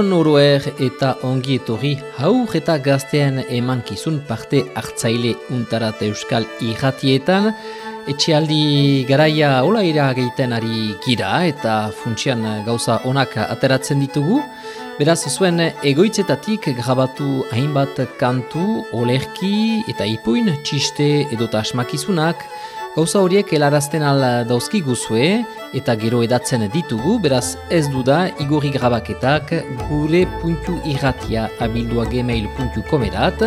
Egunon oroer eta ongi etorri haur eta gaztean emankizun parte hartzaile untarat euskal irratietan. Etxealdi garaia hola ira geiten ari gira eta funtsian gauza onak ateratzen ditugu. Beraz zuen egoitzetatik grabatu hainbat kantu, olerki eta ipuin, txiste edota asmakizunak, Gauza horiek helarazten al dauzki guzue eta gero edatzen ditugu, beraz ez du da igorri grabaketak gure puntu irratia abildua gmail.com edat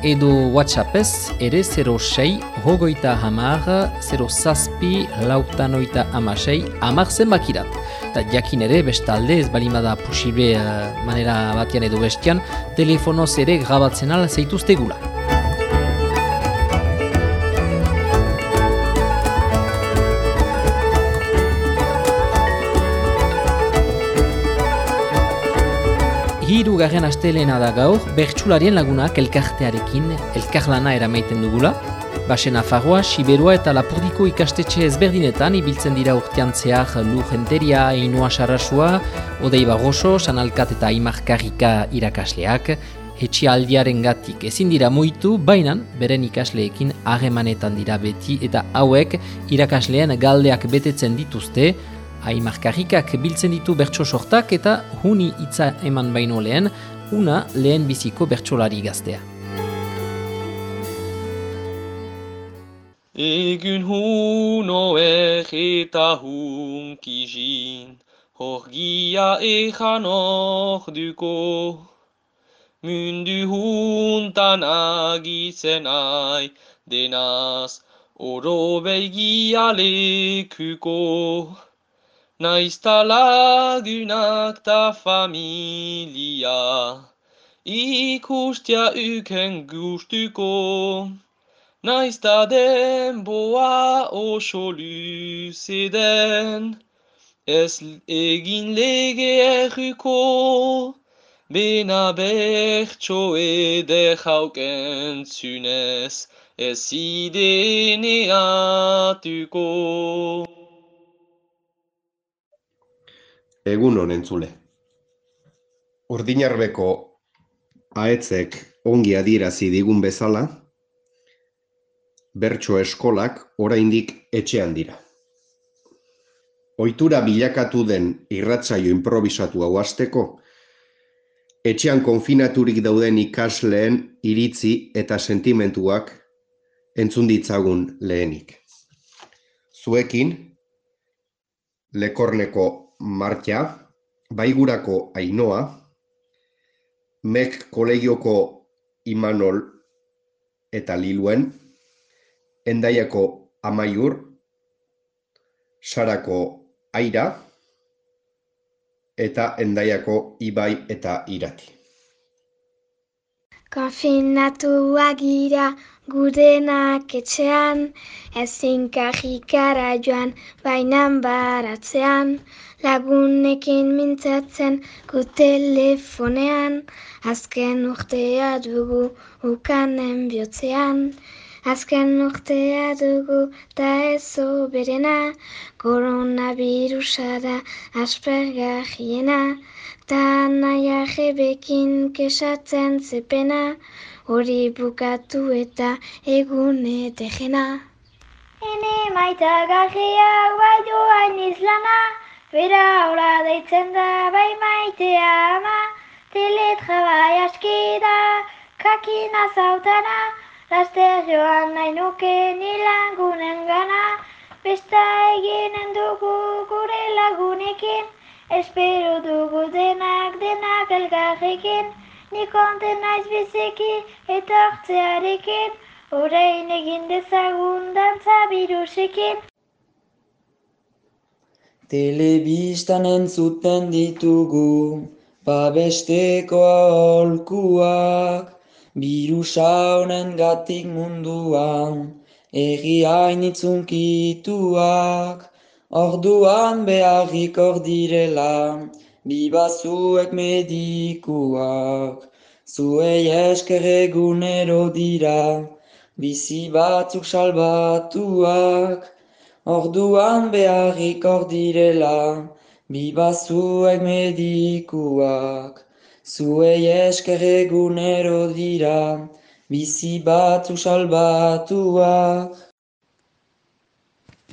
edo whatsappez ere 06 hogoita hamar 0 zazpi lautanoita amasei amar zenbakirat. Eta jakin ere bestalde ez balimada posible uh, manera batian edo bestian telefonoz ere grabatzen al zeituztegula. Hiru garen astelena da gaur, bertsularien lagunak elkartearekin elkarlana eramaiten dugula. Basen afagoa, Siberua eta Lapurdiko ikastetxe ezberdinetan ibiltzen dira urtean zehar Lujenteria, Einua Sarrasua, Odei Barroso, Sanalkat eta Aimarkarrika irakasleak, etxi aldiaren gatik ezin dira moitu, bainan beren ikasleekin harremanetan dira beti eta hauek irakasleen galdeak betetzen dituzte, Aimarkarrikak biltzen ditu bertso sortak eta huni hitza eman baino lehen, una lehen biziko bertsolari gaztea. Egun huno eta hunkizin, horgia ejan orduko. Mundu huntan agitzen ai, denaz oro begia lekuko. Naizta lagunak ta familia, ikustia uken gustuko. Naizta denboa oso luze den, ez egin lege erruko. Bena bertso eder hauken zunez, ez ideneatuko. Egun honen zule. Urdinarbeko aetzek ongi adierazi digun bezala, bertso eskolak oraindik etxean dira. Ohitura bilakatu den irratsaio improvisatu hau hasteko, etxean konfinaturik dauden ikasleen iritzi eta sentimentuak entzun ditzagun lehenik. Zuekin, lekorneko Martia, Baigurako Ainoa, Mek kolegioko Imanol eta Liluen, Endaiako Amaiur, Sarako Aira eta Endaiako Ibai eta Irati. Konfinatuak gira gurenak etxean, ezin kajikara joan bainan baratzean, lagunekin mintzatzen gu telefonean, azken urtea dugu ukanen bihotzean. Azken urtea dugu ta ez berena, koronavirusa da ta naia jebekin kesatzen zepena, hori bukatu eta egun etegena. Ene maita gajiak bai duain izlana, bera hola deitzen da bai maitea ama, teletrabai aski da, kakina zautana, laster joan nahi nuke nilangunen gana, besta eginen dugu gure lagunekin, espero dugu denak denak elgarrekin, Ni konten naiz biziki etortzearekin, orain egin dezagun dantza birusekin. Telebistan entzuten ditugu, babesteko aholkuak, birusa honen gatik munduan, egiain itzunkituak, orduan beharrik ordirela, bibazuek medikuak, zuei esker egunero dira, bizi batzuk salbatuak, orduan beharrik ordirela, bibazuek medikuak, zuei esker egunero dira, bizi batzu salbatuak.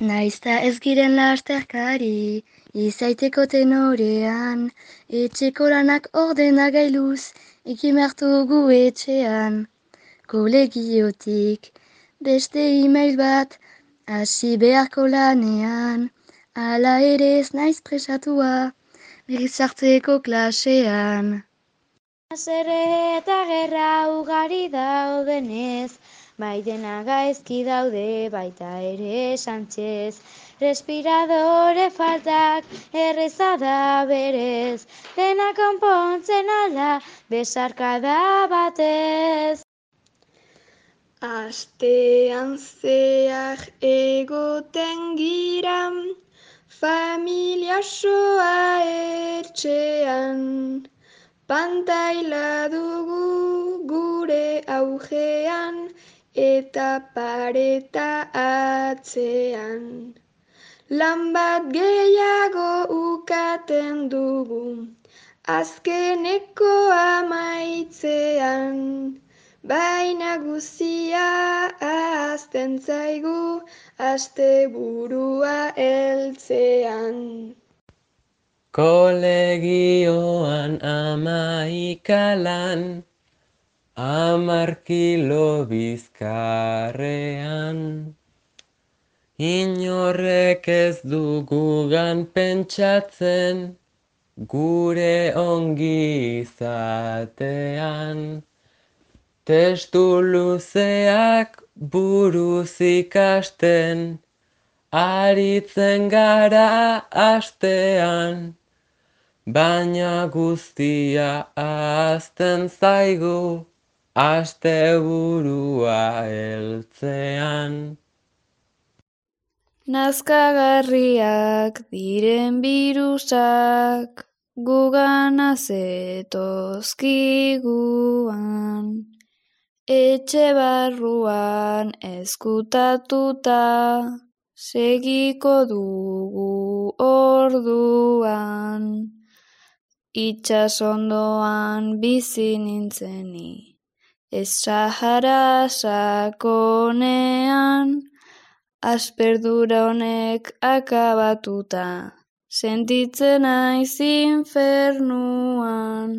Naizta ez giren lasterkari, izaiteko tenorean, etxeko lanak ordena gailuz, ikimertu etxean. Kolegiotik, beste email bat, hasi beharko lanean, ala ere ez naiz presatua, berrizartzeko klasean. Azere eta gerra ugari daudenez, bai dena gaizki daude baita ere Sánchez. Respiradore faltak errezada berez, dena konpontzen ala besarkada batez. Astean zehar egoten gira, familia soa etxean. Pantaila dugu gure augean eta pareta atzean. Lan bat gehiago ukaten dugu, azkeneko amaitzean. Baina guzia ahazten zaigu, aste burua eltzean. Kolegioan amaikalan, amar kilo bizkarrean. Inorrek ez dugugan pentsatzen, gure ongi izatean. Testu luzeak buruz ikasten, aritzen gara astean, baina guztia ahazten zaigu, aste burua heltzean. Nazkagarriak diren birusak, gugana zetozkiguan. Etxe barruan ezkutatuta, segiko dugu orduan. Itxasondoan bizi nintzeni, ez sahara sakonean, asperdura honek akabatuta, sentitzen naiz infernuan.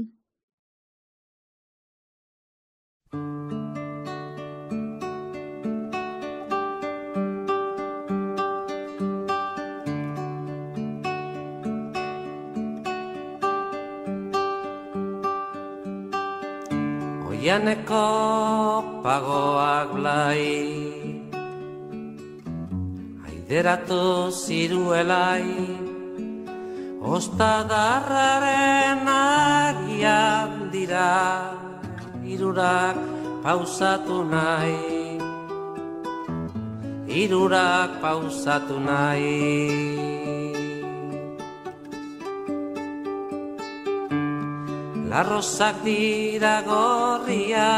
Oianeko pagoak blai. Aideratu ziruelai Ostadarraren agian dira Irurak pausatu nahi. Irurak pausatu nahi Larrozak dira gorria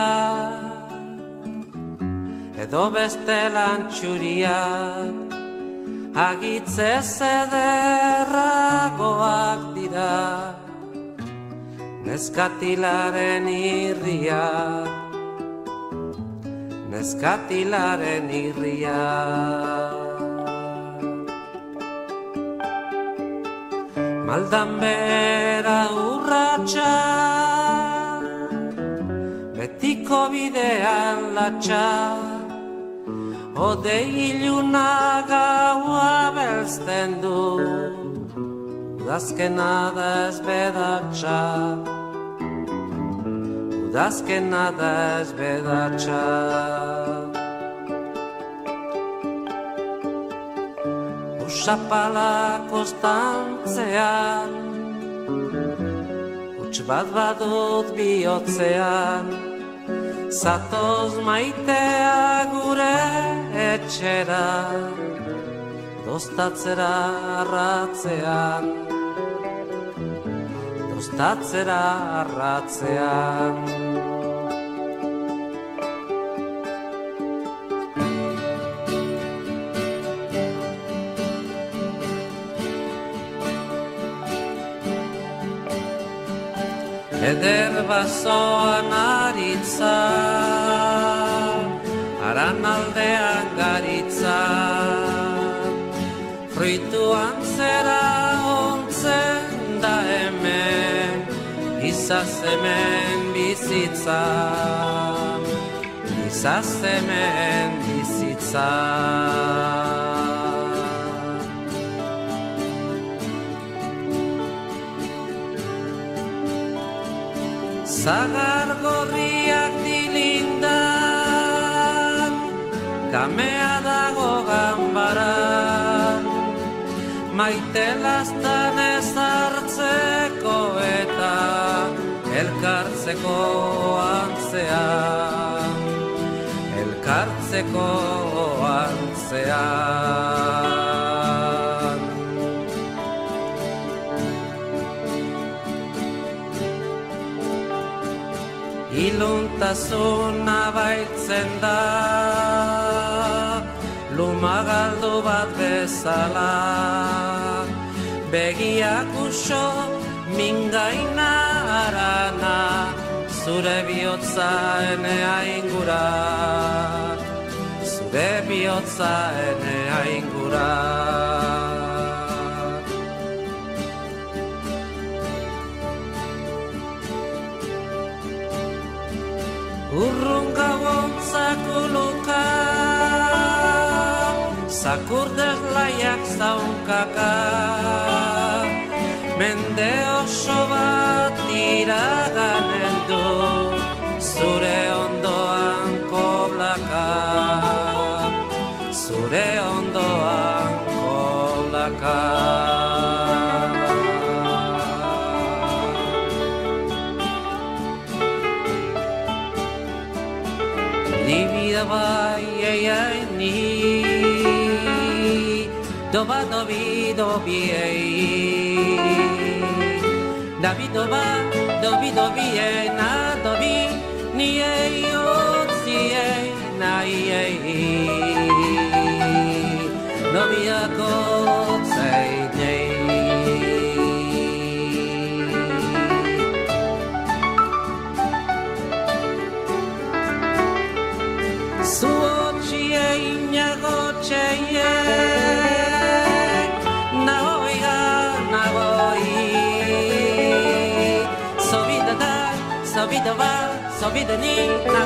Edo beste lantxuriak Agitze zederragoak dira Neskatilaren irria Neskatilaren irria Maldan bera urratxa Betiko bidean latxa Ode iluna gaua belzten du Udazkena da ez bedatxa Udazkena da ez bedatxa Usapala kostantzean Uts bat badut bihotzean Zatoz maitea gure etxera. Dostatzera arratzean Dostatzera arratzean eder bazoan aritza, aran aldean garitza, fruituan zera ontzen da hemen, izaz hemen bizitza, izaz hemen bizitza. Zagar gorriak dilindan, kamea dago ganbaran, maite lastan ez eta elkartzeko antzean, elkartzeko antzean. Iluntasuna baitzen da. Lumagaldu bat bezala. Begiak uso mingaina arana Zure bihotza enea ingura Zure bihotza enea ingura Urrunga bontzakuluka Zakurdez laiak zaunkaka Mende oso bat iraganen va dovido bien. Davido va dovido bien na dovi ni ei si e na ei Noviako vida ni na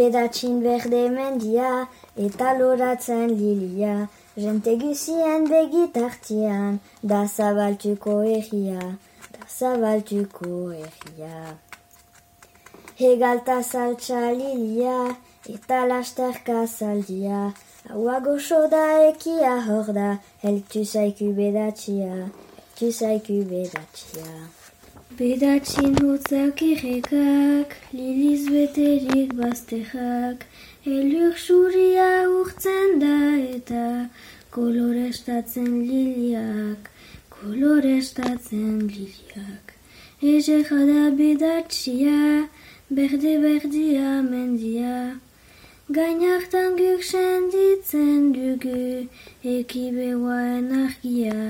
Bedatxin berde mendia eta loratzen lilia, jente guzien begitartian, da zabaltuko egia, da zabaltuko egia. Hegalta saltza lilia eta lasterka zaldia, haua goxo da ekia hor da, heltu zaiku bedatxia, heltu zaiku bedatxia. Bedatxin hotzak errekak, liliz beterik bazterrak, elur suria urtzen da eta kolorestatzen liliak, kolorestatzen liliak. Ezerra da bedatxia, berde berdia mendia, gainartan guk senditzen dugu, ekibeoaen argia,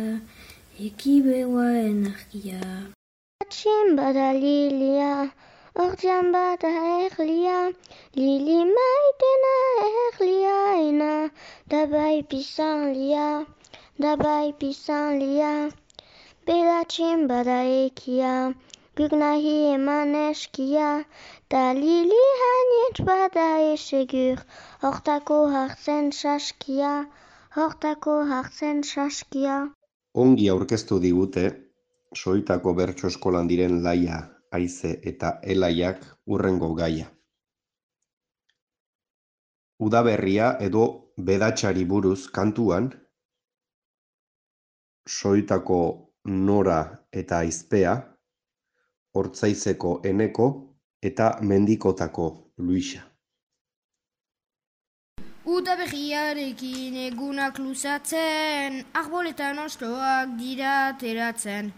ekibeoaen argia. Batxin bada lilia, ordean bada erlia, lili maitena erliaena, dabai pisan lia, dabai pisan lia. Bedatxin bada ekia, guk nahi eman eskia, Da lili hainitz bada esegur, hortako hartzen saskia, hortako hartzen saskia. Ongi aurkeztu digute, soitako bertso eskolan diren laia, aize eta elaiak urrengo gaia. Udaberria edo bedatxari buruz kantuan, soitako nora eta aizpea, hortzaizeko eneko eta mendikotako luisa. Uda berriarekin egunak luzatzen, arboletan ostoak dira teratzen.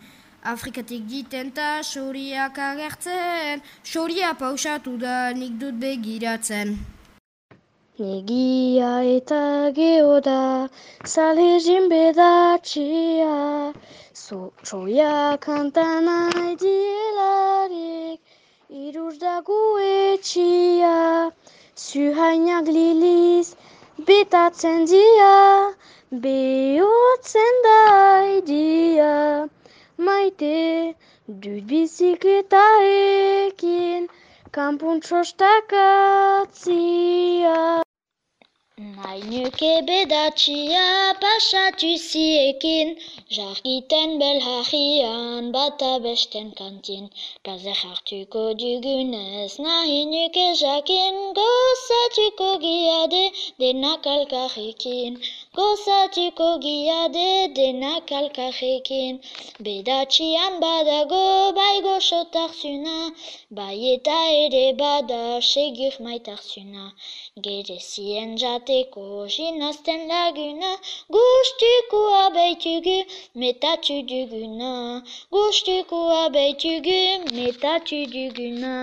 Afrikatik diten ta xoriak agertzen, xoria pausatu da nik dut begiratzen. Negia eta geoda, zale bedatxia, so, soia kantan aidielarik, iruz dago etxia, zuhainak liliz, betatzen dia, behotzen da aidia, maite dut bizikleta ekin, kampun txostakatzia. Nahi nuke bedatxia pasatu ziekin, jargiten belharrian bata besten kantin. Gaze hartuko dugunez nahi nuke jakin, gozatuko giade denak alkarrekin. Gozatuko giade denak alkarrekin. Bedatxian badago bai goxotarzuna, bai eta ere bada segur maitarzuna. Gerezien jateko jinazten laguna, gustuko abeitugu metatu duguna. Gustuko abeitugu metatu duguna.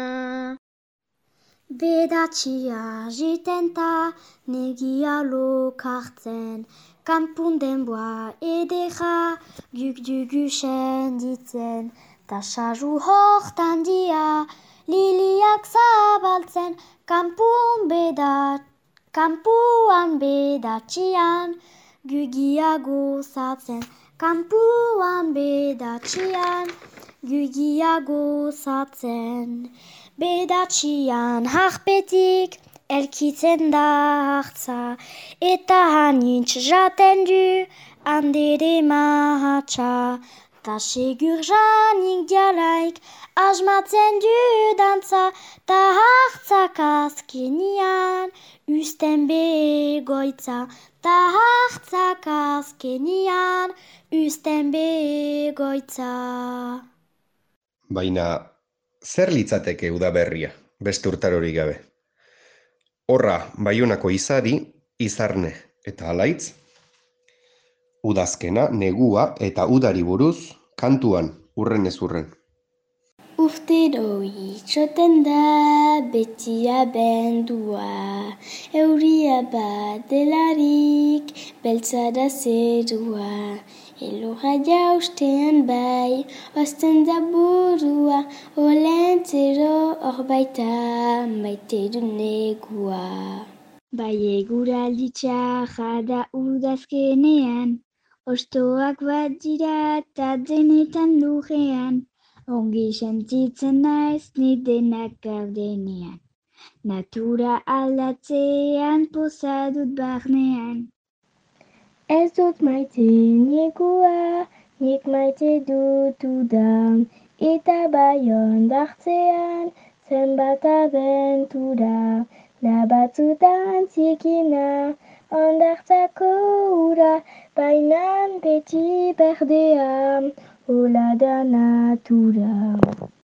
Bedatxia jiten ta negia lokartzen, kanpun denboa edera guk dugu senditzen, ta sarru hortan dia liliak zabaltzen, kanpun bedat, kanpuan bedatxian gugia gozatzen, kanpuan bedatxian gugia gozatzen. Bedatxian harpetik elkitzen da hartza, eta hanitz jaten du handere mahatsa. Ta segur janik dialaik asmatzen du dantza, ta hartzak azkenian usten begoitza. Ta hartzak azkenian usten begoitza. Baina, zer litzateke udaberria, beste urtarorik gabe? Horra, baiunako izari, izarne eta alaitz, udazkena, negua eta udari buruz, kantuan, urren ez urren. Urtero itxoten da betia bendua, euria bat delarik beltza da zerua. Elorra jaustean bai, osten da burua, olentzero hor baita maite du negua. Bai eguraldi txarra da udazkenean, ostoak bat dira eta denetan lurrean, ongi sentitzen naiz ni denak gaudenean. Natura aldatzean poza dut barnean. Ez dut maite negua, nik maite dut udan, eta bai ondartzean, zenbat abentura, da batzutan zikina, ondartzako ura, bainan beti berdea, hola da natura.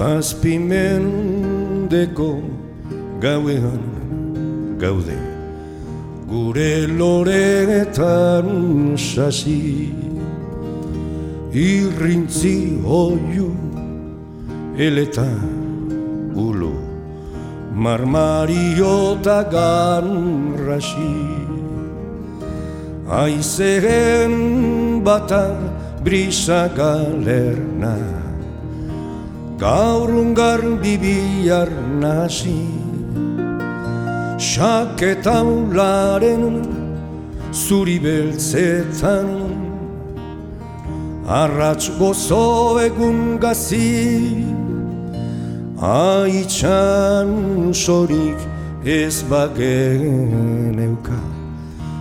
Zazpimendeko gauean gaude Gure loretan sasi irrintzi oiu eleta ulu marmario eta ganrasi aizeren bata brisa galerna gaur ungar bibiar nasi Saketaularen zuri beltzetan. Arratz gozo egun gazi Aitxan sorik ez bagen euka.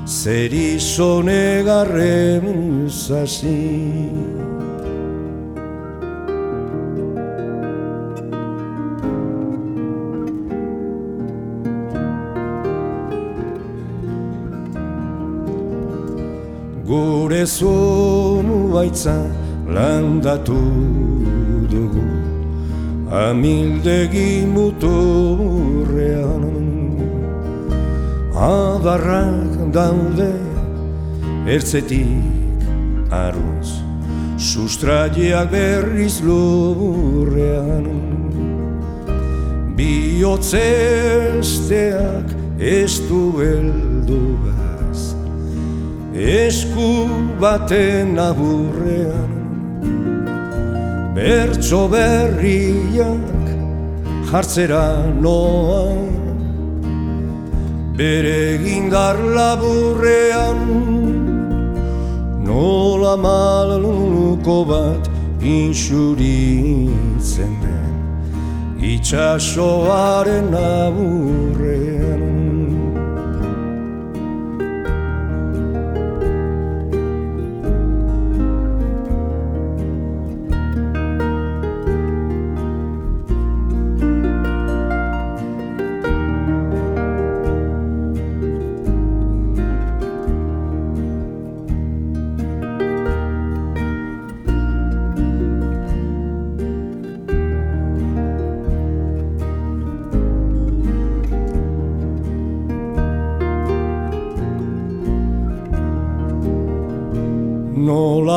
Zer izone garren zazi Gure zonu baitza landatu dugu. Amildegi muturrean. Adarrak daude ertzetik aruz Sustraiak berriz lurrean. Biotzesteak ez du helduga esku baten aburrean Bertso berriak jartzera noa Bere gindar laburrean Nola maluko bat insuritzen den Itxasoaren aburrean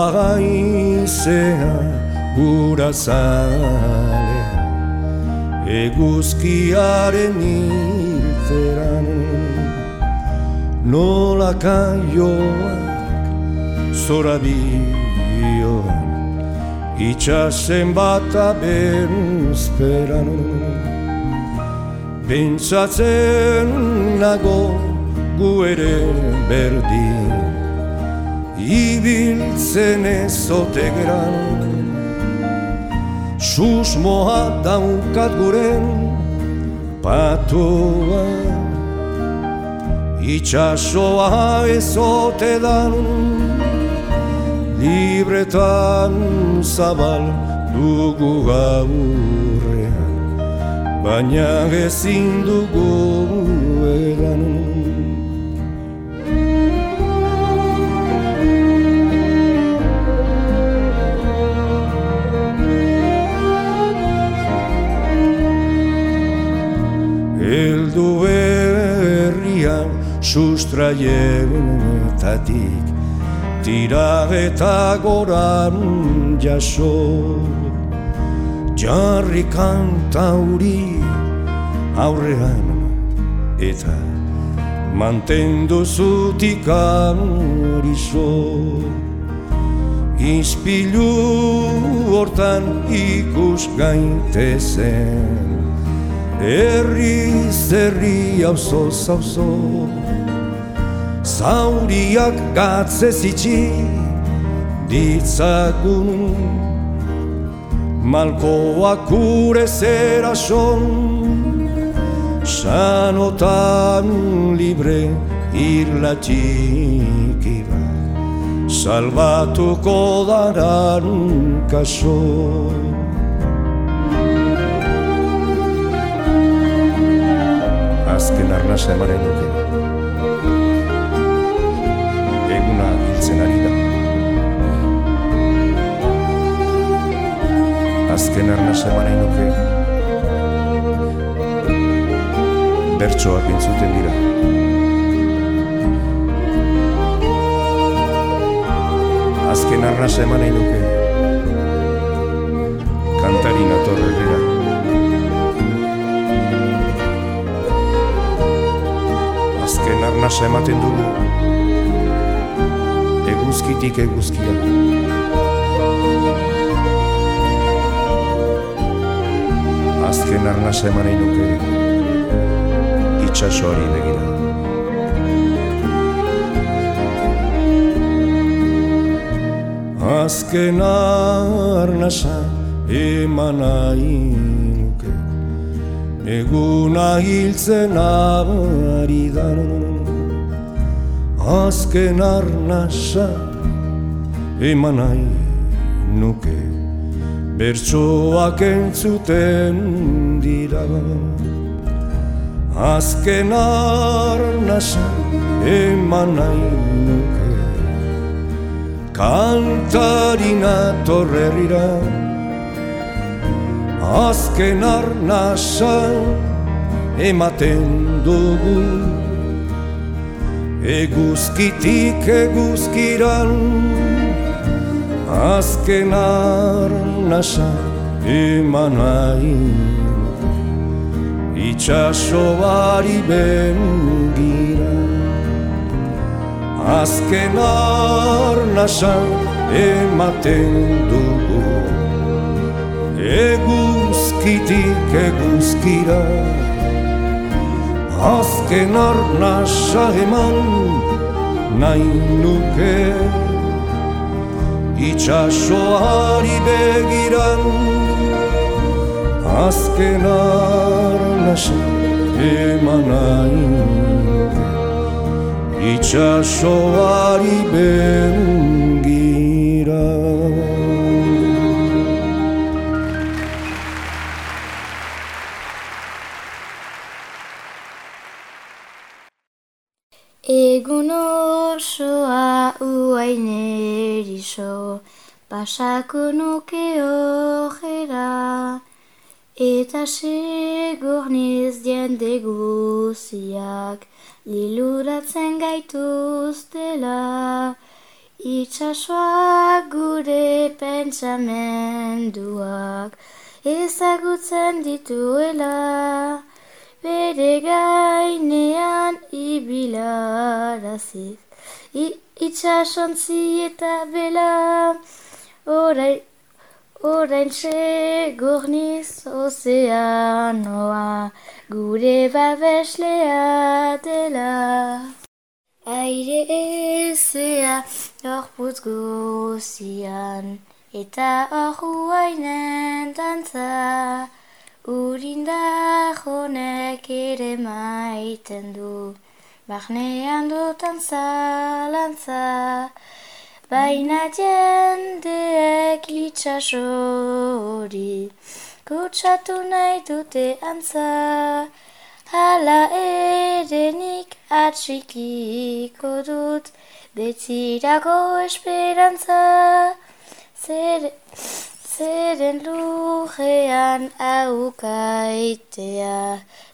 nola gaizea gura zalea eguzkiaren ilteran. Nola kaioak zora bioan itxasen bat abentzperan Bentsatzen nago gu ere berdin ibiltzen ezote geran. Susmoa daukat guren patoa. Itxasoa ezote dan Libretan zabal dugu gaurrean. Baina ezin dugu edan Eldu herrian sustraietatik Tira eta goran jaso. Jarri kantauri aurrean eta Mantendu zutikan horizo. Inspilu hortan ikus gaintezen Herri zerri auzo zauzo. Zauriak gatze zitsi ditzagun. Malkoak ure zera son. Sanotan libre irlatik iba. Salbatuko daran kaso azken arnasa emaren duke. Eguna hiltzen ari da. Azken arnasa emaren duke. Bertsoak entzuten dira. Azken arnasa emanen duke. nator herrira. Azken arnasa ematen dugu, eguzkitik eguzkira. Azken arnasa eman nahi nuke, itxasoari begira. Azken arnasa eman nuke Eguna hiltzen ari da Azken arnasa eman nahi nuke. Bertsoak entzuten dira. Azken arnasa eman nahi nuke. Kantarina torrerira Azken arnasa ematen dugu Eguzkitik eguzkiran Azken arnasa eman nahi. Itxasoari bengira Azken arnasa ematen dugu. Eguzkitik eguzkira Azken arnasa eman nahi nuke Itxasoari begiran Azken arnasa eman nahi nuke itxasoari bengira. Erizo, pasako nuke ojera, eta segorniz jende guziak, Liluratzen gaituztela, itxasoak gure pentsamenduak, ezagutzen dituela, bere gainean ibilaraziz, itxasontzi eta bela, orai, orain segorniz ozeanoa, gure babeslea dela. Aire ezea gorputz gozian, eta hor huainen dantza, urinda honek ere maiten du, barnean dutan zalantza. Baina jendeek litxasori, kutsatu nahi dute antza, hala ere nik atxikiko dut, betzirako esperantza, zer, zeren lujean aukaitea,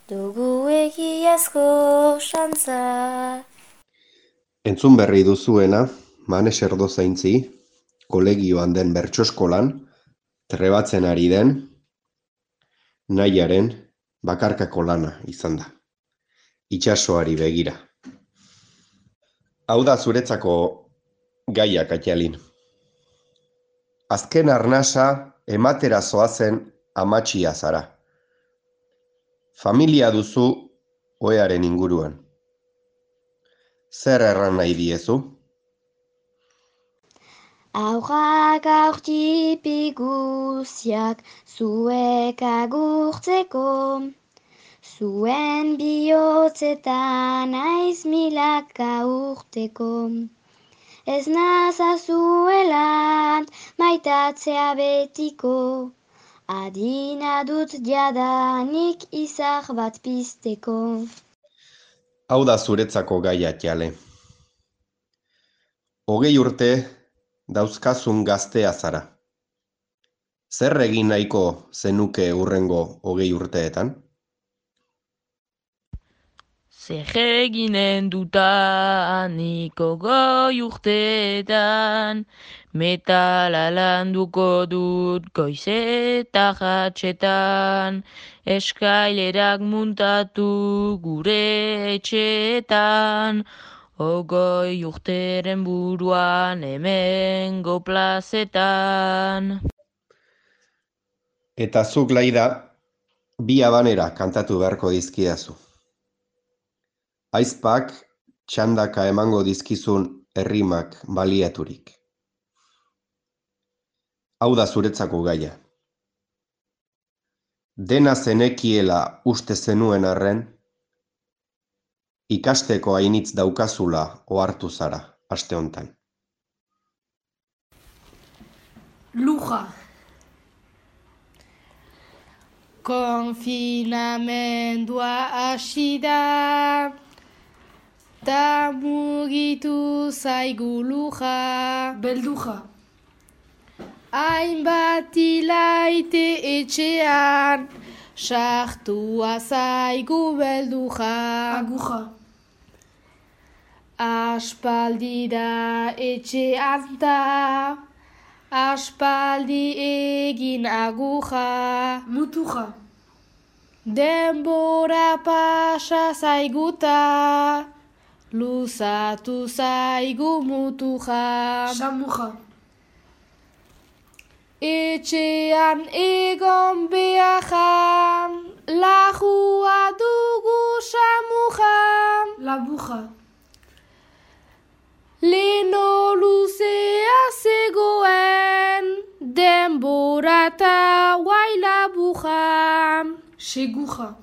dugu egiazko xantza. Entzun berri duzuena, Manes erdozaintzi, kolegioan den bertsoskolan, trebatzen ari den, nahiaren bakarkako lana izan da. Itxasoari begira. Hau da zuretzako gaiak atialin. Azken arnasa ematera zoazen amatxia zara. Familia duzu oearen inguruan. Zer erran nahi diezu? Aurrak aurtipi guziak zuek agurtzeko, zuen bihotzetan aiz milaka urteko. Ez nazazuelan maitatzea betiko, adina dut jadanik izar bat pizteko. Hau da zuretzako gaia jale. Hogei urte dauzkazun gaztea zara. Zer egin nahiko zenuke urrengo hogei urteetan? Zer eginen dutaniko goi urteetan, metala landuko dut goiz eta jatxetan, eskailerak muntatu gure etxeetan, ogoi urteren buruan hemengo plazetan. Eta zuk laida, bi abanera kantatu beharko dizkidazu. Aizpak txandaka emango dizkizun errimak baliaturik. Hau da zuretzako gaia. Dena zenekiela uste zenuen arren, ikasteko hainitz daukazula ohartu zara aste hontan. Luja. Konfinamendua hasi da, ta mugitu zaigu luja. Belduja. Hainbat ilaite etxean, sartua zaigu belduja. Aguja. Aspaldi da etxean da, aspaldi egin aguja. Mutuja. Denbora pasa zaiguta, luzatu zaigu mutuja. Samuja. Etxean egon behajan, lajua dugu samujan. Labuja. Leno luzea zegoen, denbora eta guaila buja. Seguja.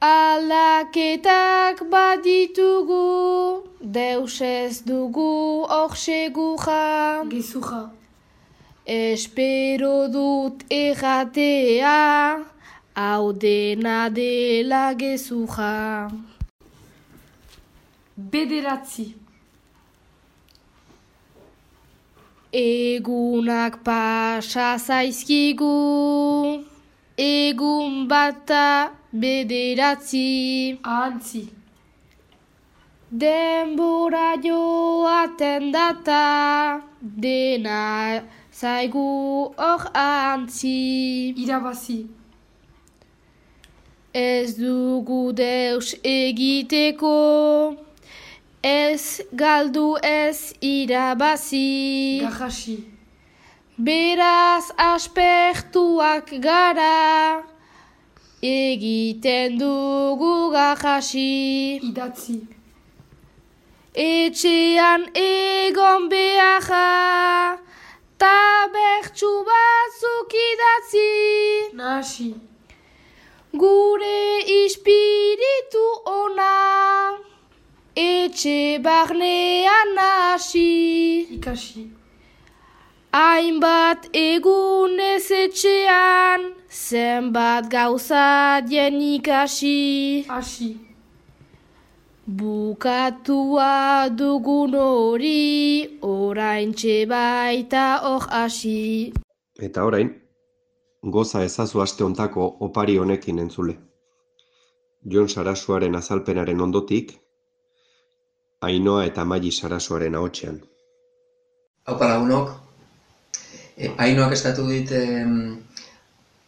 Aldaketak baditugu, deus ez dugu hor seguja. Gezuja. Espero dut erratea, hau dena dela gezuja. Bederatzi. Egunak pasa zaizkigu, egun bata bederatzi. Antzi. Denbora joaten data, dena zaigu hor antzi. Irabazi. Ez dugu deus egiteko, ez galdu ez irabazi. Gajasi. Beraz aspertuak gara, egiten dugu gajasi. Idatzi. Etxean egon beharra, ta bertsu batzuk idatzi. Nasi. Gure ispiritu ona, etxe barnean hasi. Ikasi. Hainbat egun ez etxean, zenbat gauza dien ikasi. Hasi. Bukatua dugun hori, orain baita hor hasi. Eta orain, goza ezazu aste hontako opari honekin entzule. Jon Sarasuaren azalpenaren ondotik, Ainoa eta Maili Sarasuaren ahotsean. Haupa lagunok, e, Ainoak eskatu dit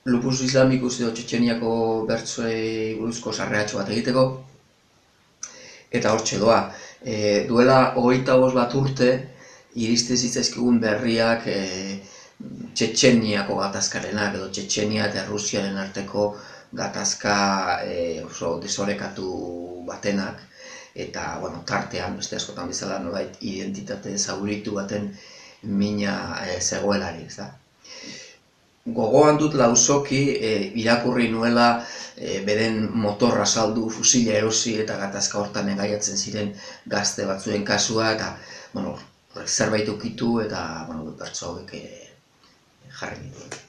Lupus Islamikus edo Txetxeniako bertsoei buruzko sarreatxo bat egiteko, eta hortxe doa. E, duela hogeita bost bat urte, iriste zitzaizkigun berriak e, Txetxeniako gatazkarenak edo Txetxenia eta Rusiaren arteko gatazka e, oso desorekatu batenak eta bueno, tartean, beste askotan bezala nolait identitate zauritu baten mina e, zegoelari, ez da? Gogoan dut lausoki e, irakurri nuela e, beren motorra saldu, fusila erosi eta gatazka hortan engaiatzen ziren gazte batzuen kasua eta bueno, zerbait ukitu eta bueno, bertso hauek e, jarri ditu.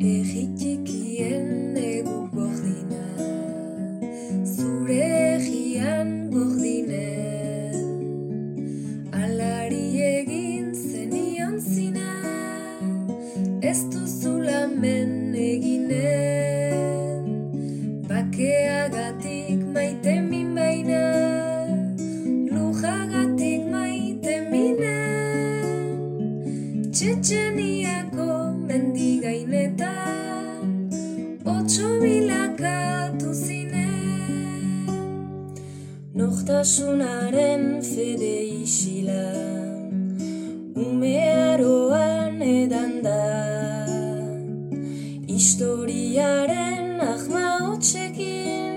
Egitekien Nortasunaren fede isila Umearoan edan da. Historiaren ahma hotxekin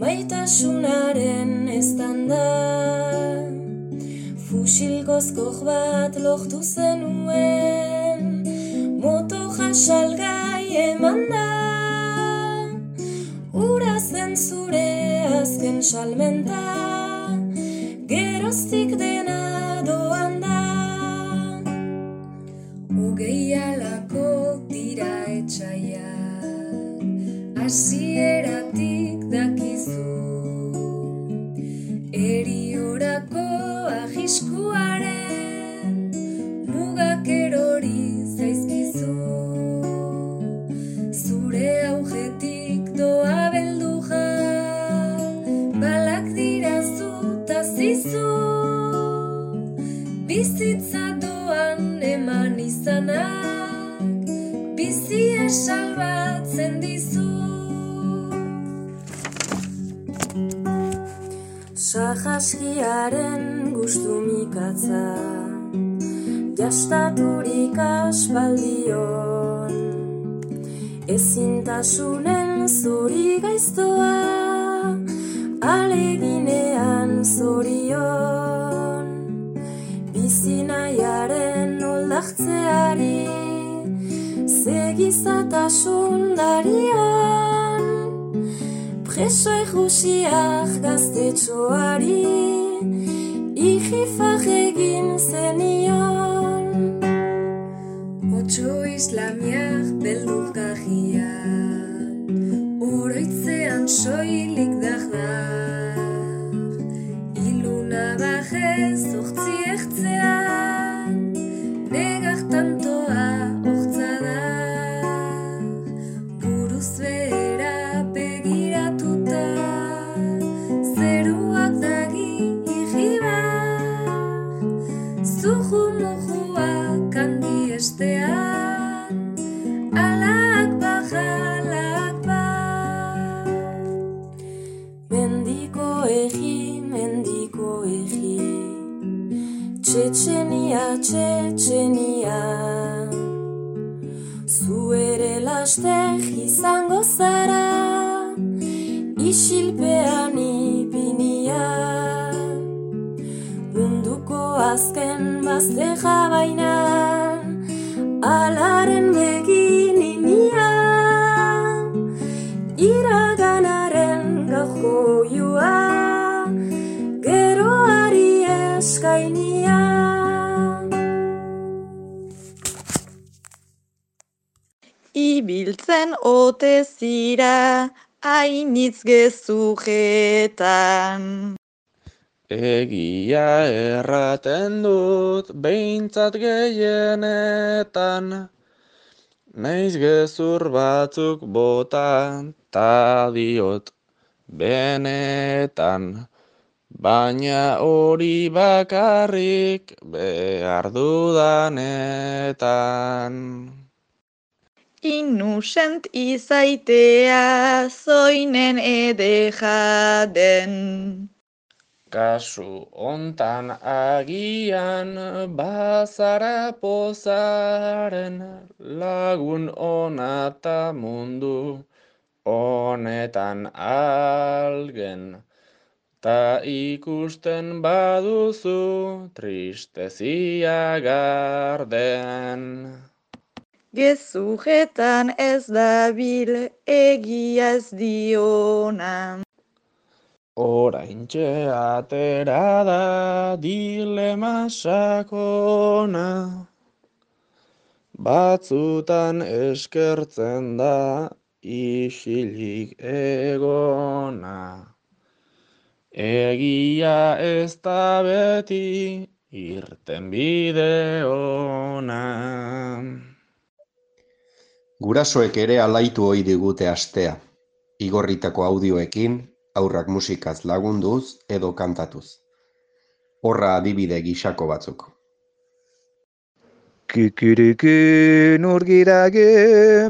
Maitasunaren estanda Fusilgozkoz bat lortu zenuen Moto jasalgai salbatzen dizu. Sahaskiaren gustu mikatza Jastaturik aspaldion. Ezintasunen zuri gaiztoa Aleginean zorion. Bizinaiaren oldartzeari Zegizatasun darion Preso egusiak gaztetxoari Ijifak egin zenion. Otso islamiak beldurgarriak Txetxenia, Zu ere laster izango zara Isilpean ipinia. Munduko azken bazte jabainan Alaren Ibiltzen ote zira hainitz gezujetan. Egia erraten dut behintzat gehienetan, Naiz gezur batzuk botan ta diot benetan, Baina hori bakarrik behar dudanetan. Inusent izaitea zoinen edeja den. Kasu hontan agian bazara pozaren lagun ona ta mundu honetan algen. Ta ikusten baduzu tristezia garden. Gezujetan ez dabil egia ez diona. Oraintxe atera da dilema sakona, batzutan eskertzen da isilik egona. Egia ez da beti irten bide ona. Gurasoek ere alaitu ohi digute astea, igorritako audioekin, aurrak musikaz lagunduz edo kantatuz. Horra adibide gisako batzuk. Kukuruku nurgirage,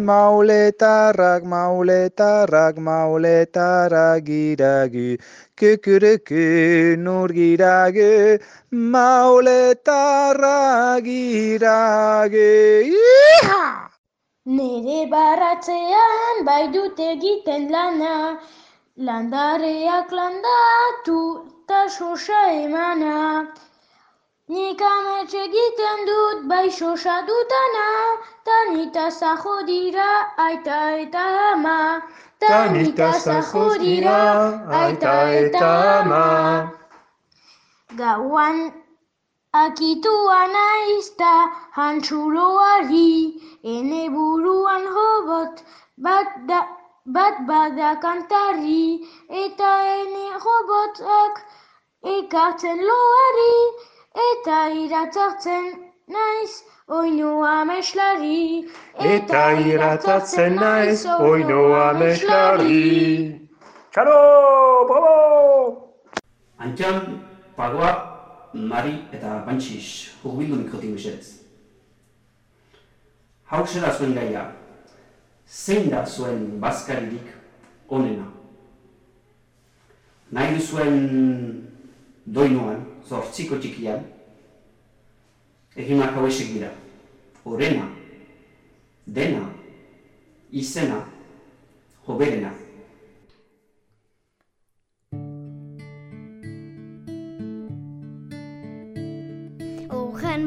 mauletarrak, mauletarrak, mauletarrak giragu. Kukuruku nurgirage, mauletarrak giragu. Iha! Nere baratzean bai dut egiten lana, landareak landatu eta sosa emana. Nik amets egiten dut bai sosa dutana, tanita zajo dira aita eta ama. Tanita zajo dira aita eta ama. Gauan akitua naiz ta hantzuloari, ene buruan hobot bat, da, bat bada kantari, eta ene hobotak ekartzen loari, eta iratzartzen naiz oinu ameslari. Eta iratzartzen naiz oinu ameslari. Txalo, bravo! Antxan, Pagoa, Mari eta Bantxix, hurbildu mikrotik mesedez. Hauk zera zuen gaia, zein da zuen bazkaririk onena? Nahi duzuen doinuan, zortziko txikian, egimak hauesek dira. Orena, dena, izena, hoberena.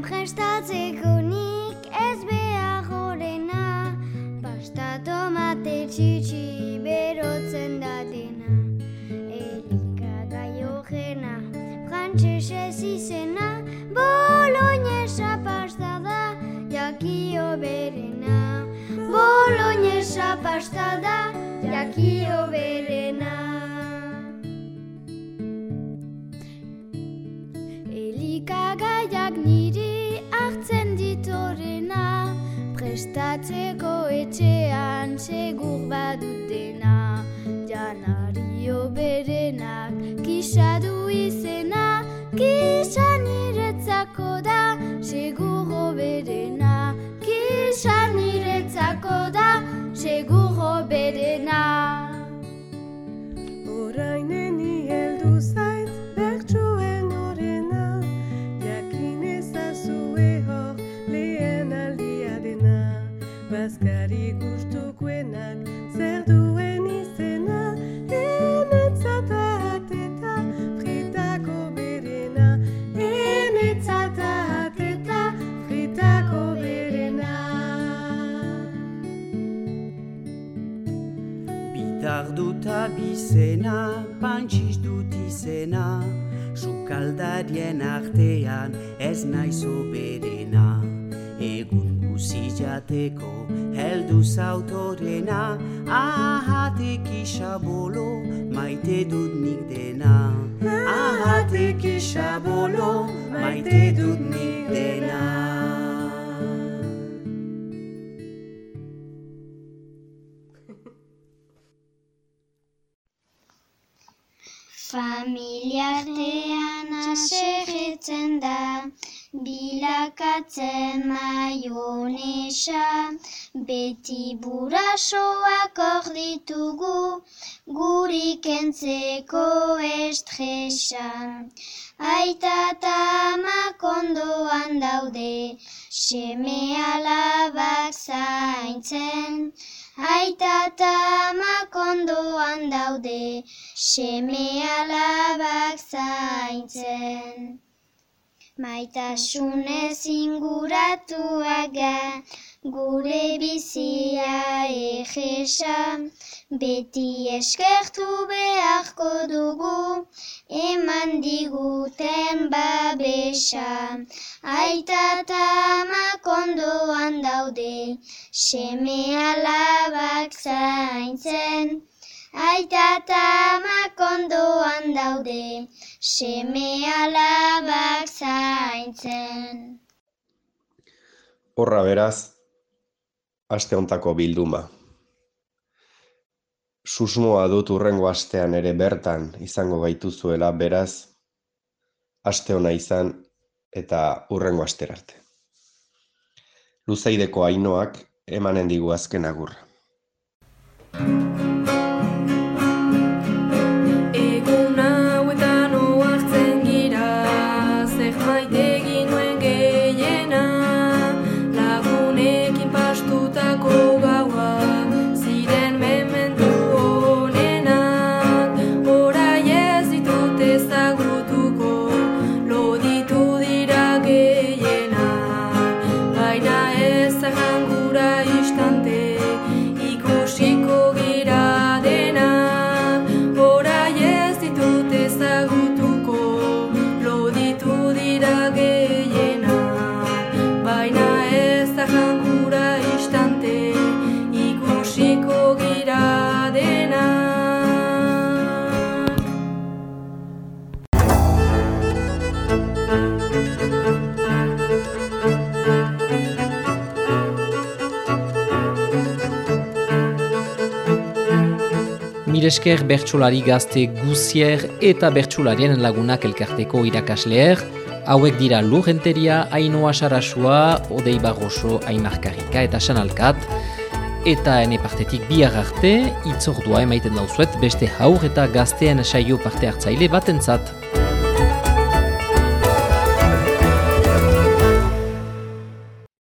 Prestatzeko nik ez behar horrena Pasta tomate txitsi berotzen da dena Elikagai horrena, frantxesez izena Boloñesa pasta da, jakio berena. Boloñesa pasta da, jakio berena Prestatzeko etxean segur badutena. Janario berenak kisa izena, sukaldarien artean ez naizo berena. Egun guzi jateko heldu zautorena, ahatek isabolo maite dut nik dena. Ahatek isabolo maite dut nik dena. Familiartean aserretzen da, bilakatzen maionesa, beti burasoak hor ditugu, gurik entzeko estresa. Aita eta amak ondoan daude, seme alabak zaintzen. Aita eta amak ondoan daude, seme alabak zaintzen. Maitasunez inguratuaga, gure bizia egesa, beti eskertu beharko dugu, eman diguten babesa. Aita eta amak ondoan daude, seme alabak zaintzen. Aita eta amak ondoan daude, seme alabak zaintzen. Horra beraz, aste hontako bilduma. Susmoa dut urrengo astean ere bertan izango gaituzuela, beraz, aste ona izan eta urrengo asterarte. Luzaideko ainoak emanen digu azken agurra. Miresker bertsolari gazte guzier eta bertsolarien lagunak elkarteko irakasleer, hauek dira Lurenteria, Ainoa Sarasua, Odei Barroso, Aimarkarika eta Sanalkat, eta ene partetik bihar arte, itzordua emaiten dauzuet beste haur eta gaztean saio parte hartzaile batentzat.